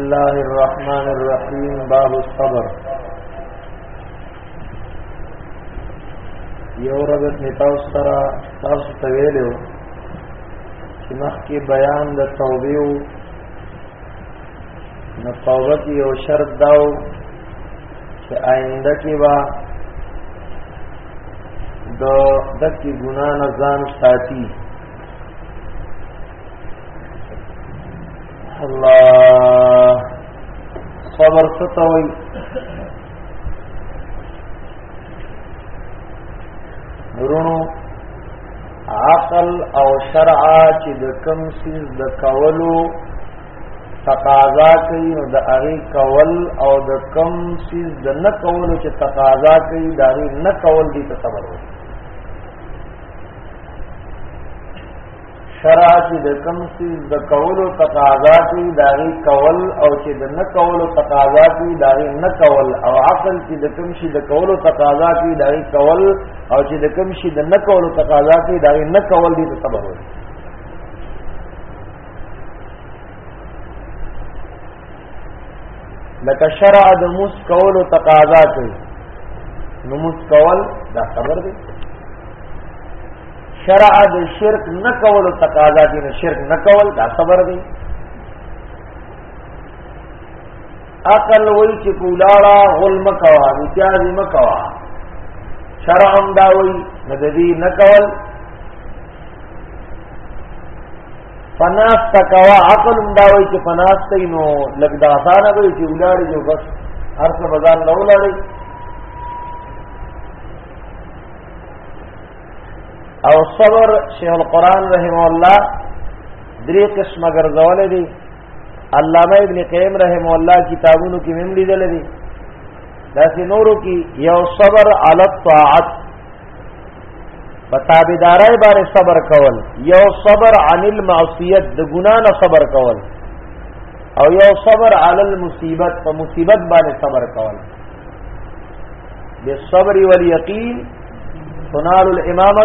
الله الرحمن الرحيم باب الصبر یو ربط می تاسو سره تاسو ته ویلو چې مخکې بیان د توبې نو توبه کې یو شرط داو چې آینده کې با د دکی ګنا نه ځان ساتي الله صبر ستوي ورونو عقل او شرع چې د کم سیز د کولو تقاضا کوي نو د هغه کول او د کم سیز د نه کولو چې تقاضا کوي د هغه نه کول دي ته صبر وي شرع چې د کم سیز د کولو تقاضا کوي د هغه کول او چې د نه کولو تقاضا کوي د هغه نه کول او عقل چې د کم شي د کولو تقاضا کوي د هغه کول او چې د کوم شي د نه کولو تقاضا کوي دا نه کول دي ته صبر وي لکه شرع د موس کولو تقاضا کوي نو موس کول دا صبر دی شرع د شرک نه کولو تقاضا کوي نو شرک نه کول دا صبر دی عقل وای چې کولاړه غلم کوا امتیاز مکوا شرع هم دا وای ندی نکول فناس تکوا عقل هم دا وای چې فناس ته نو لګ دا آسان وای چې ولاړ جو بس هر څه بازار نه ولاړ او صبر شیخ القران رحم الله درې قسمه ګرځولې دي علامه ابن قیم رحم الله کتابونو کې مم لیدل دي داسې نورو کې یو صبر علی الطاعت پتابدارای باندې صبر کول یو صبر عن المعصیت د ګنا نه صبر کول او یو صبر علی المصیبت په مصیبت باندې صبر کول بالصبر والیقین تنال الامامه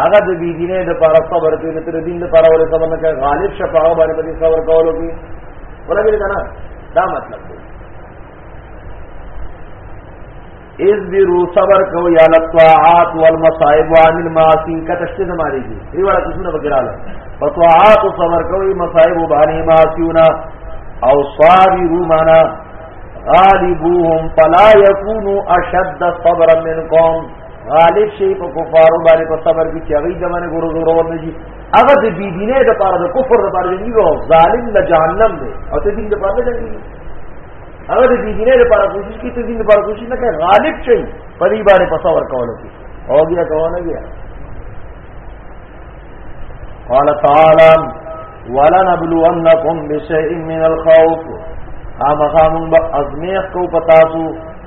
هغه د بی دینه د پاره صبر کوي نه تر دین د پاره ولې صبر نه کوي غالب شفاعه باندې په صبر کولو کې ولګی کنه دا مطلب دی از بیرو صبر کو یا لطاعات والمصائب عن المعاصی کا تشتی زماری کی یہ والا کسی نے بکرا لے فطاعات صبر کو یہ مصائب بانی معاصیونا او صابرو مانا غالبوهم فلا یکونو اشد صبرا منکم غالب شي په کفارو باندې په صبر کې چاغي زمانه ګورو زور ور نه شي هغه د بی دینه د پاره د کفر د پاره دی او ظالم د جهنم دی او ته دین د پاره نه دی هغه د بی دینه د پاره کوشش کوي ته دین د پاره کوشش نه کوي غالب شي په دې باندې په صبر کولو کې او بیا کوونه بیا قال تعالى ولنبلونكم بشيء من الخوف خامخامون با ازمیخ کو پتاسو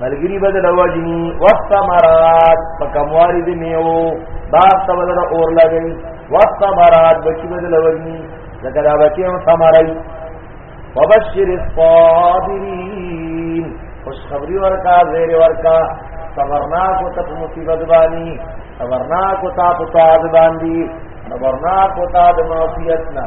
ملګری بدل وجنی والثمرات فکمواری دی میو باغ ته بدل اور لګی والثمرات بچی بدل وجنی زکه دا بچی هم ثمرای وبشر الصابرین خوشخبری ورکا زیر ورکا صبرناک و تپ مصیبت بانی صبرناک و تاپ تاد باندی صبرناک و تاد معصیتنا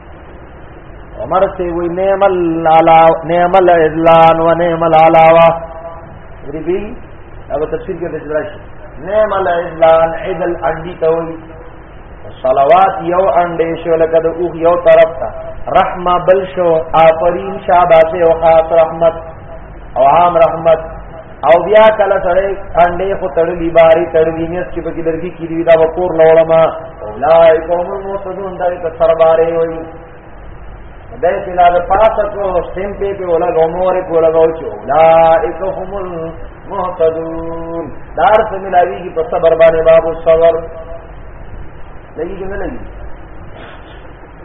عمر سے وی نعم العلا نعم العلان و نعم العلاوہ غریبی اب تفسیر کے تجربہ نعم العلان عدل انڈی تولی صلوات یو انډې شو لکه د اوغ یو طرف ته رحمه بل شو آفرین شاباسه او خاص رحمت او عام رحمت او بیا کله سره انډې خو تړلې باري تړلې نیس چې پکې درګي کیږي دا وکور لولما اولای قوم الموسدون دا ته سربارې وي دا چې لا د پاسه کو سیم په په ولا غمور کو لګاو چې اولای قوم الموسدون دار څه ملاوي کې په صبر باندې باب صبر لګي کې نه لګي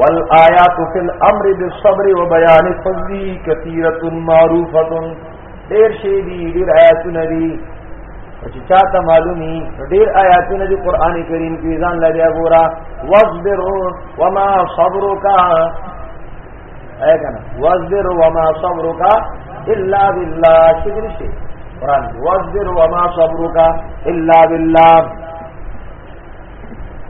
والآیات فی الامر بالصبر وبیان فضلی کثیرۃ معروفۃ ډیر شی دی ډیر آیاتونه دی چې چاته معلومی ډیر آیاتونه دی قران کریم کې ځان لري ګورا واصبر وما صبرک اے کنه واصبر وما صبرک الا بالله شکر شي قران واصبر وما صبرک الا بالله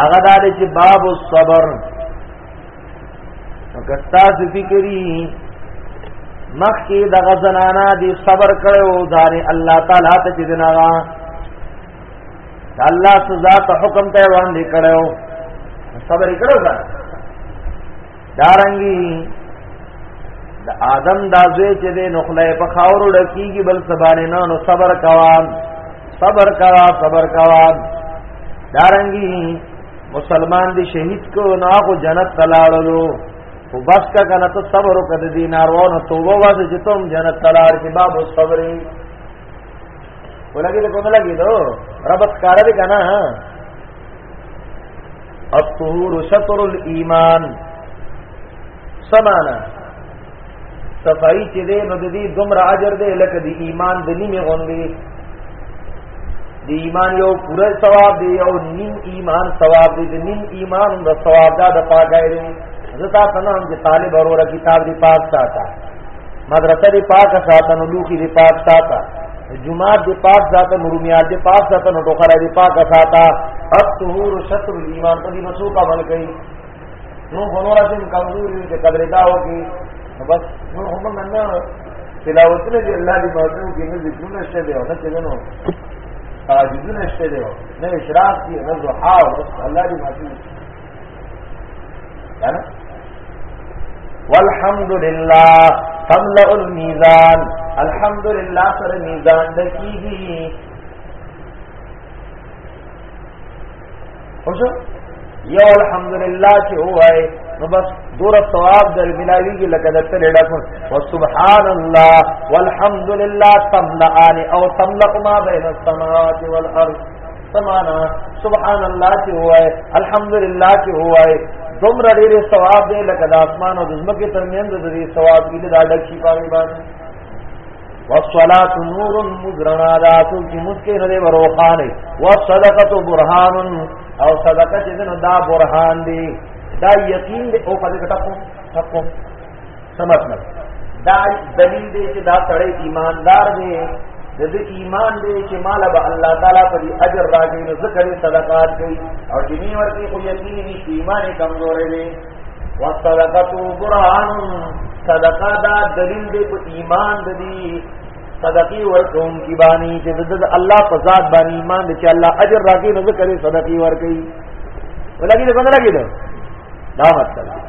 هغه دا چې باب الصبر کستا فکری مخ کې د غزنانا دی صبر کړو دار الله تعالی ته چې دناغا الله سزا ته حکم ته وړاندې کړو صبر کړو ځان دارنګي د آدم دازوی چې د نخله په خاورو ډکیږي بل سبانه نه نو صبر کوا صبر کوا صبر کوا دارنګي مسلمان دی شهید کو نه هغه جنت تلاړلو او بس کا کنه ته صبر وکړه دې نارو نه توبه واسه چې تم جنت تلاړ کې باب صبرې ولګي ته کوم لګي دو ربط کار دې کنه الطهور شطر الايمان سمانا صفائی چې دې نو دې دومره اجر دې لکه دې ایمان د نیمه غوندې دې ایمان یو پوره ثواب دې یو نیم ایمان ثواب دې نیم ایمان د ثواب دا د پاګای دې زتا تنه هم چې طالب وروره کتاب دې پاک ساته مدرسه دی پاک ساته نو لوخي دی پاک ساته جمعه دی پاک ساته نو روميات دی پاک ساته نو ټوخره دی پاک ساته الطهور شطر الايمان په دې مسو کا عمل کوي نو غنورا چې کمزوري چې قدر دا و کی بس نو هم نه تلاوتونه دی الله دی موضوع کې نه ذکرونه شته دی او نه چلنو تاجدونه شته دی نه اشراق دی نه زحا او الله دی موضوع کنه والحمد لله تملأ الميزان الحمد لله سر میزان دکیږي اوس یو الحمد لله چې وای نو بس دور ثواب در ملاویږي لکه د تل ډکو او سبحان الله والحمد لله تملأ او تملأ ما بين السماوات والارض سمانا سبحان الله چې وای الحمدلله چې وای دومره ډېر ثواب دی لکه د اسمان او د زمکه ترمنځ د دې ثواب کې دا ډک شي پاره باندې والصلاه نور مزرنا ذات چې مسکه نه وروخانه والصدقه برهان او صدقه چې دا برهان دی دا یقین دی او په دې کې تاسو تاسو سمت نه دا دلیل دی چې دا سړی ایماندار دی د دې ایمان دی چې مال به الله تعالی په دې اجر راځي نو ذکر صدقات کوي او چې نی ورته خو یقین دي چې ایمان یې کمزور دی والصدقه برهان صدقه دا دلیل دی په ایمان دی صدقی ورکون کی بانی چې د الله په ذات باندې ایمان دی چې الله اجر راکې نو ذکر صدقی ورکې ولګي نه څنګه لګي دا مطلب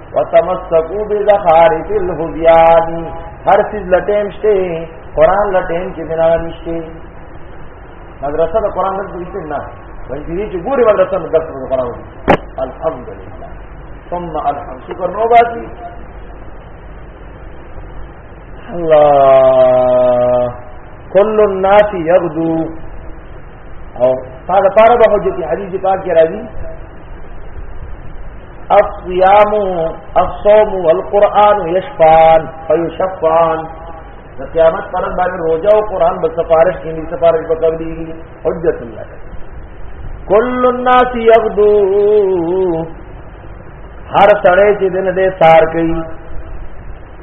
وتمسکو بزخارف الهدیان هر چیز لټیم شته قران لټیم کې بنا نشته مدرسه د قران نه دې نه ونځي چې ګوري مدرسه د درس د قران الحمدلله ثم الحمد شکر نو باسي الله کل الناس یغدو او هغه پاره به حجت حدیث پاک کې راځي الصيام الصوم والقران يشفعان فيشفعان قیامت پر باندې روزه او قران به سفارش کینی سفارش به کوي حجت الله کل الناس یغدو هر سړی چې دن دې سار کوي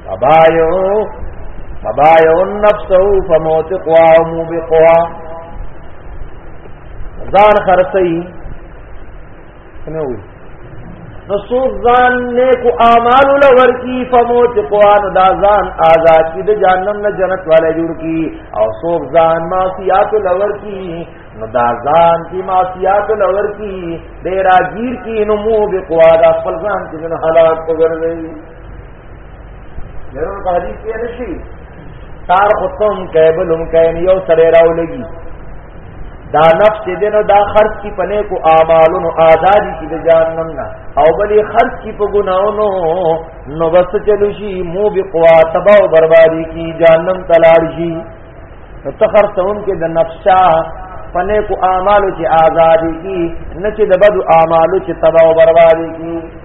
فبايو فبايو النفس فموت قوا ومبقوا ځان خرڅي څنګه وي نو سوق ځان نیکو اعمال لور کی فموت قوان دا ځان آزاد کی د جهنم نه جنت والے جوړ کی او سوق ځان معصیات لور کی نو دا ځان کی معصیات لور کی ډیر اجیر کی نو مو بقوا دا خپل ځان کی نه حالات وګرځي ضرور په حدیث کې نشي تار ختم کېبل هم کین یو سره راولګي دا نفس دې نو دا خرج کی پنه کو اعمالونو آزادی کی د جهنم نه او بلی خرج کی په ګناونو نو بس چلو شي مو به قوا تباہ او بربادی کی جهنم تلاړ شي تخر تون کې د نفسا پنه کو اعمالو چې آزادی کی نه چې د بدو اعمالو چې تباہ او بربادی کی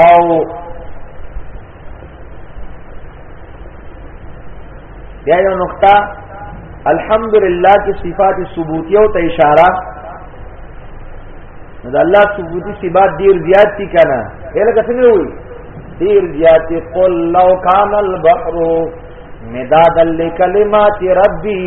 او بیا یو نقطه الحمدلله چې صفات ثبوتیه او ته اشاره دا الله ثبوتی صفات ډیر زیات دي کنه هله کته نه وي ډیر زیات دي قل لو کان البحر مداد لکلمات ربي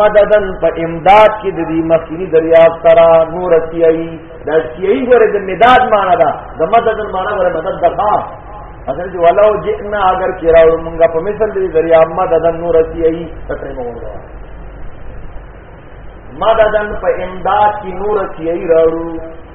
مددن په امداد کې د دې مخکینی دریاب سره نور سیایي دا سیایي غره د مداد معنا ده د مددن معنا غره مدد ده ها اصل چې ولو جئنا اگر کراو مونږه په مثل دې دریاب مددن نور سیایي ترې مونږه مددن په امداد کې نور سیایي راوړو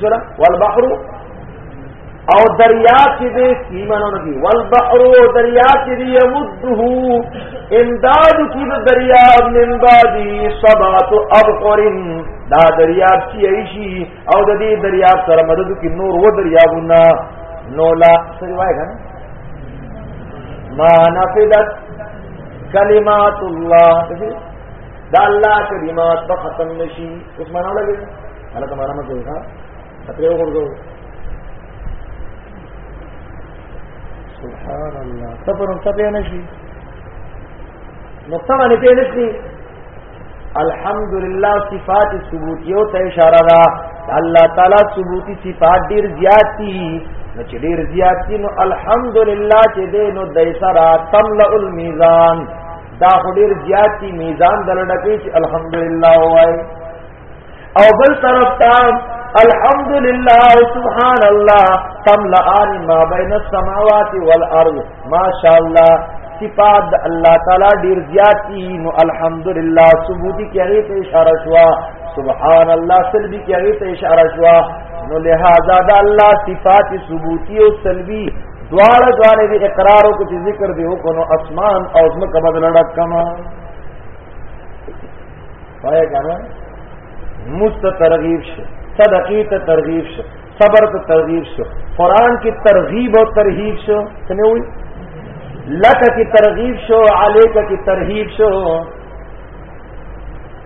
چلا والبحر او دریا چې دې سیمانو نه دی والبحر او دریا چې دې يمده امداد کی د دریا من بعدی سبات ابقرن دا دریا چې ایشي او د دې دریا سره مدد کی نور و دریا ګنا نو لا سری وای کنه ما نفدت کلمات الله دا الله کلمات ختم نشي اوس معنا ولګي هلته معنا مه کوي ها خطرې وګورځو سبحان الله صبر صبر نشي نقطه باندې پېښ نشي الحمدلله صفات ثبوتیو ته اشاره ده الله تعالی ثبوتی صفات ډیر زیات دي نو چې ډیر زیات دي نو الحمدلله چې دې نو دایسرا تمل الميزان دا خډیر زیات کی میزان دلډکې چې الحمدلله وای او بل طرف ته الحمدلله سبحان الله تملأان ما بین السماوات والارض ماشاءالله صفات د الله تعالی ډیر زیات دي نو الحمدلله ثبوتی کې هغه ته اشاره شوا سبحان الله سلبی کې هغه ته اشاره شوا نو لہذا د الله صفات ثبوتی او سلبی دواړه دواړه دې اقرار او چې ذکر دی وکړو اسمان او زمکه بدل ډکما وای کنه مست ترغیب شه صدقې ته ترغیب شه صبر ته ترغیب شه قران کې ترغیب او ترهیب شه څنګه وي لکه کې ترغیب شو علیکه کې ترهیب شو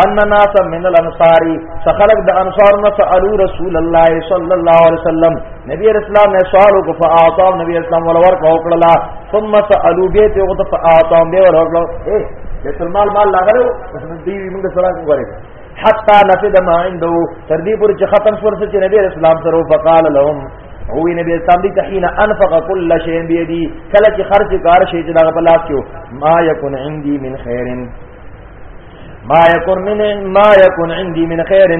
ان ناس من الانصار فخلق د انصار نه سالو رسول الله صلی الله علیه وسلم نبی رسول الله نے سوال کو فاعطا نبی رسول الله ولور کو کړلا ثم سالو به ته او فاعطا به ور کړو اے بیت المال مال لاغلو دی موږ سره کوی حتا نفد ما عنده تر دې پورې چې ختم شو چې نبی رسول الله سره فقال لهم هو نبی اسلام دی تحین انفق کل شی بیدی کله چې خرج کار شي چې دا په لاس کې ما یکون عندي من خیر ما یکون من ما یکون عندي من خیر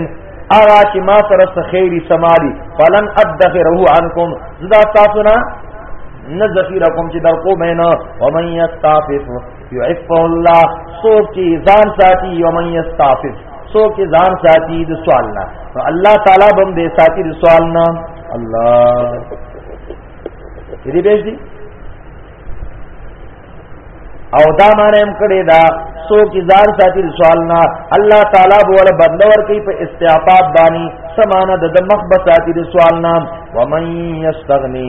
ارا چې ما سره خیری سمالی فلن ادخره عنکم زدا تاسو نه نه ذخیره کوم چې در کو مینه ومن یستعفف یعفو الله سوک چی ځان ساتي یومن یستعفف سوک چی ځان ساتي د سوال نه نو الله تعالی بم دې ساتي د سوال نه الله دې به دې او دا معنی هم کړی دا سوک چی ځان ساتي د سوال نه الله تعالی به ول بدلور کوي په استعفاف باندې سمانه د مخ بساتي د سوال نه ومن یستغنی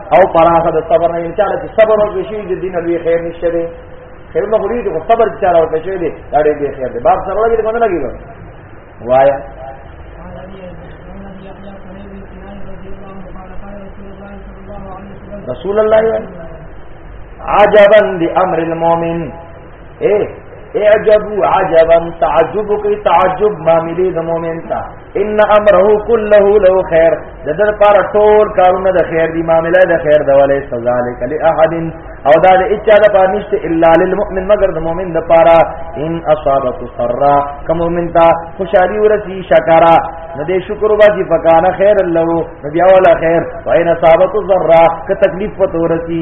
او پراخه د صبر نه انشاءالله چې صبر او شي د دین لوی خیر نشته دی خیر نو غوړي چې صبر چې راو ته شي دی دا ډېر دی خیر دی باب سره لګي کنه لګي وایا رسول الله عجبا لامر المؤمن اے اعجب عجبا تعجب کی تعجب معاملې د مؤمن تا ان امره كله له خير د در پر ټول کارونه د خیر دی معاملې د خیر د ولې سزا لک لاحد او دا د اچا د پر نشته الا للمؤمن مگر د مؤمن د پارا ان اصابت سرا کوم مؤمن تا خوشالي ورسی شکرا نو دې شکر وباسي فکان خیر له نبي اوله خیر وان اصابت ذرا که تکلیف پتورسی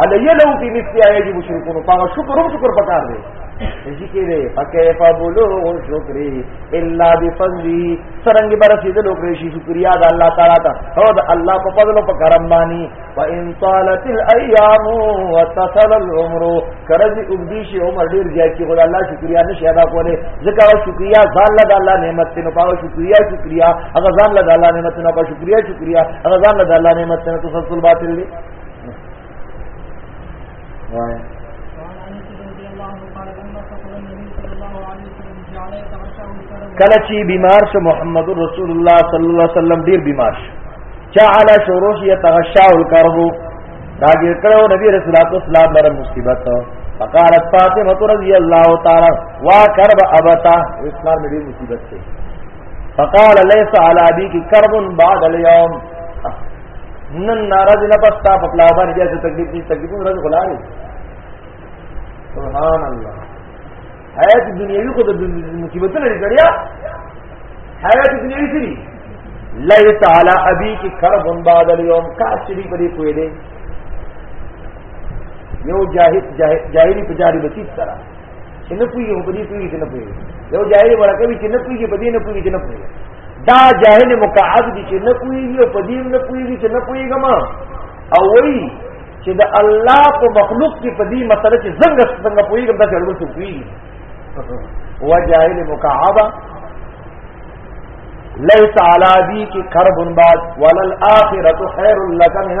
علی لو فی مثل یجب شکر په شکر هم شکر پکار دی ذکر فکیف بلوغ شکری الا بفضلی سرنګ بر رسیدلو کړی شي شکریا د الله تعالی ته او د الله په فضل او په کرم باندې و ان طالت الايام وتصل العمر کرز اوږدی شي عمر ډیر زیات کی خدای الله شکریا نشي ادا کوله ځکه او شکریا ځان له الله نعمت ته نو پاو شکریا شکریا هغه ځان له الله نعمت نه پاو شکریا شکریا هغه ځان له الله نعمت نه تسلسل باطل دی وای کله چې بیمار شو محمد رسول الله صلی الله علیه وسلم ډیر بیمار شو چا علی شروش یتغشاء القرب دا ګر کړو نبی رسول الله صلی الله علیه وسلم مصیبت فقالت فاطمه رضی الله تعالی وا کرب ابتا اسلام دې مصیبت ته فقال ليس على ابيك كرب بعد اليوم نن ناراض نه پس تا په پلا باندې بیا څه تکلیف دي تکلیف نه راځي خلاري سبحان الله حیات دنیوي خو د مصیبتونو لري کړیا حیات دنیوي سری لای تعالی ابي کی کرب بعد اليوم کا شری پرې کوې دې یو جاهل جاهلی پجاری بچی سره چې نه پوي په دې پوي چې نه پوي یو جاهل ورکوي چې نه پوي په دې نه پوي چې نه پوي دا جاهل مقعد دي چې نه پوي او په دې نه پوي چې نه پوي ګما او وی چې د الله په مخلوق کې په دې مسله چې څنګه څنګه پوي ګم دا ضرور څه پوي هو جاهل مقعد ليس على ذيك كرب بعد وللآخرة خير لك من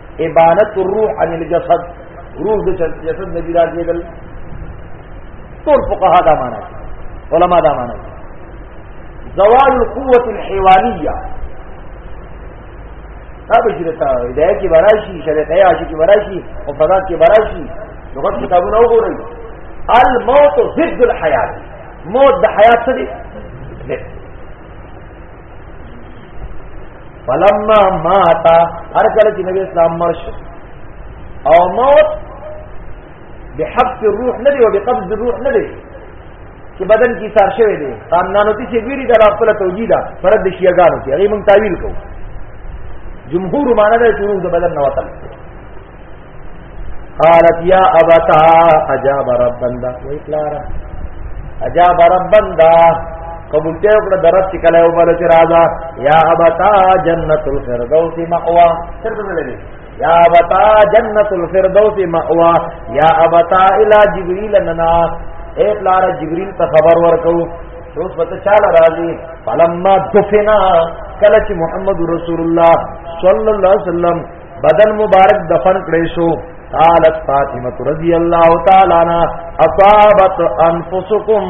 ابانت الروح عن الجسد روح د جسد نه دی راځېدل ټول فقها دا معنا علما دا معنا زوال القوه الحيوانيه دا به چې تا هدايه کې براشي شریعت یې عاشق کې براشي او فضات کې براشي لغت کتابونه وګورئ الموت ضد الحیات موت د حیات سره فلما مات هر کله چې نبی اسلام مرش او موت بحبس الروح نه دی او بقبض الروح نه دی چې بدن کې سار شوی دی خاندانو ته چې ویری دا خپل توجیه ده فرد د شیعاګانو کې هغه مونږ تعویل کوو جمهور معنا ده چې روح د بدن نه وتل قالت یا ابتا اجاب ربن دا وی پلارا اجاب ربن دا قبول ته وکړه درس چې کله وبل چې راځه یا ابتا جنت الفردوس مأوا سر ته لګي یا ابتا جنت الفردوس مأوا یا ابتا الی جبريل ننا اے پلار جبريل ته خبر ورکو اوس پته چاله راځي فلما دفنا کله چې محمد رسول الله صلی الله علیه وسلم بدن مبارک دفن کړی شو قالت فاطمه رضی الله تعالی عنها اصابت انفسکم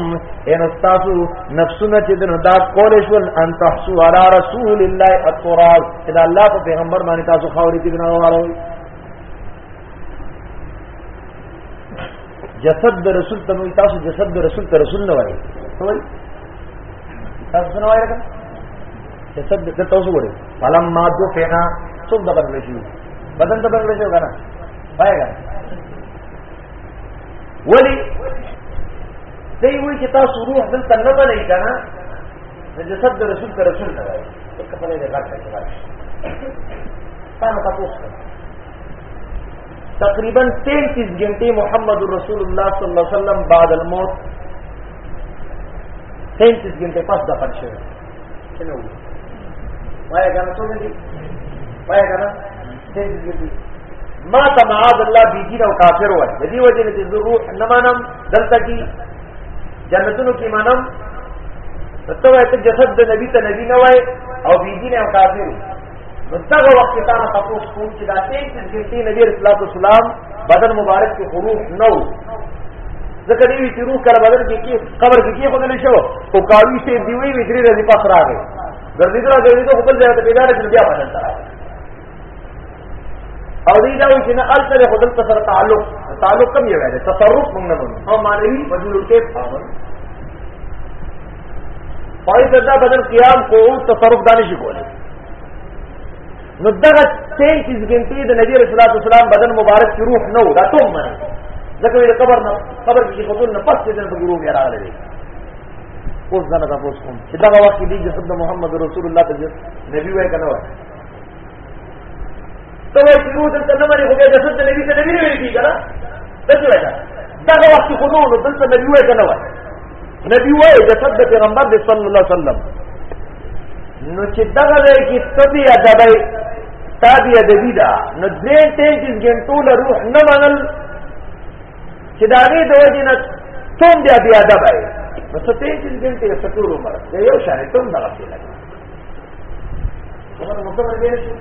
ان استاسو نفسنا چې دنه دا کول شو ان تحسو علی رسول الله التراب اذا الله په پیغمبر باندې تاسو خوري کې نه واره جسد د رسول ته نو تاسو جسد د رسول ته رسول نه وایي تاسو نه وایي جسد د تاسو وره فلما دفنا څوک د بدل شي بدن د بدل شي کنه پای کنه ولی دی وی چې تاسو روح دلته نه بلې کنه د جسد د رسول ته رسول نه وایي څه په دې غږ کې راځي تاسو تاسو تقریبا 33 غنټه محمد رسول الله صلی الله علیه وسلم بعد الموت 33 غنټه پس دفن شوی شنو وای کنه څو دي وای کنه دې دې ما ته معاذ الله بي دین او کافر وای د دې وجه نه چې روح نه مانم دلته کې جنتونو کې مانم ته وای ته جسد د نبی ته نبی نه وای او بي دین او کافر نو دغه وخت کې تاسو تاسو کوم چې دا 33 ګټي نبی رسول الله والسلام بدن مبارک کې خروج نه و ځکه دی چې روح کله بدن کې کې قبر کې کې خدل شو او کاوی سي دی وی وی درې ورځې پس راغی ګرځي دا ګرځي ته خپل ځای ته پیدا کړل بیا بدن ته او دی دا وی چې نه ال سره خدل ته سره تعلق تعلق کم یې وایي تصرف موږ نه او معنی بدل کې پاول پای ته دا بدن قیام قعود تصرف دانه شي کولی نو دغه 33 غنټې د نبی رسول الله صلی الله بدن مبارک کی روح نو دا ته مې ځکه د قبر نه قبر کې خودل نه پس دې په ګروه راغلي دي اوس دا نه تاسو کوم چې دغه وخت دې جسد محمد رسول الله ته نبی وای کنه وای ته وایي چې روح دلته نه منې خو بیا جسد د نبي ته نبي نه ویل کېږي که نه داسې وایي که دغه وخت خو نه نو دلته نبي وایي که نه وایي نبي وایي جسد د پیغمبر دی صلی الله علیه وسلم نو چې دغه ځای کې ته بې ادبی تا بې ادبي ده نو درې تینتیس ګنټو له روح نه منل چې د هغې د وجې نه توم بیا بې ادبه یې نو څه تینتیس ګنټې څه ټول عمر یو شان یې توم دغسې لګي خبر مطلب دې شي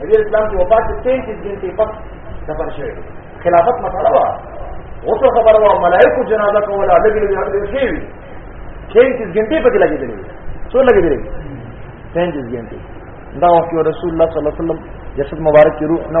نبی اسلام کې وفات 33 دن کې پس دفن شوی خلافت مسله وا اوس خبر وا ملائکه جنازه کوله لګي لګي هغه شي 33 غنټې پکې لګېدلې څو لګېدلې 33 غنټې دا وخت رسول الله صلی الله علیه وسلم جسد مبارک کی روح نه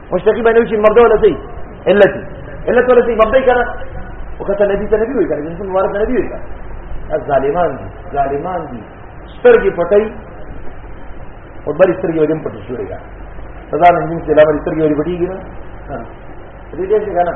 مشتقی باندې چې مرده ولا سي علت علت ولا سي مرده کړه وکړه نبی ته نبی وي کړه جنس مبارک نبی وي کړه ظالمان دي ظالمان دي سترګې پټي او بل سترګې ودیم پټي شوړي دا سزا نه جنس له لامل سترګې ودی پټيږي نه دې دې څنګه نه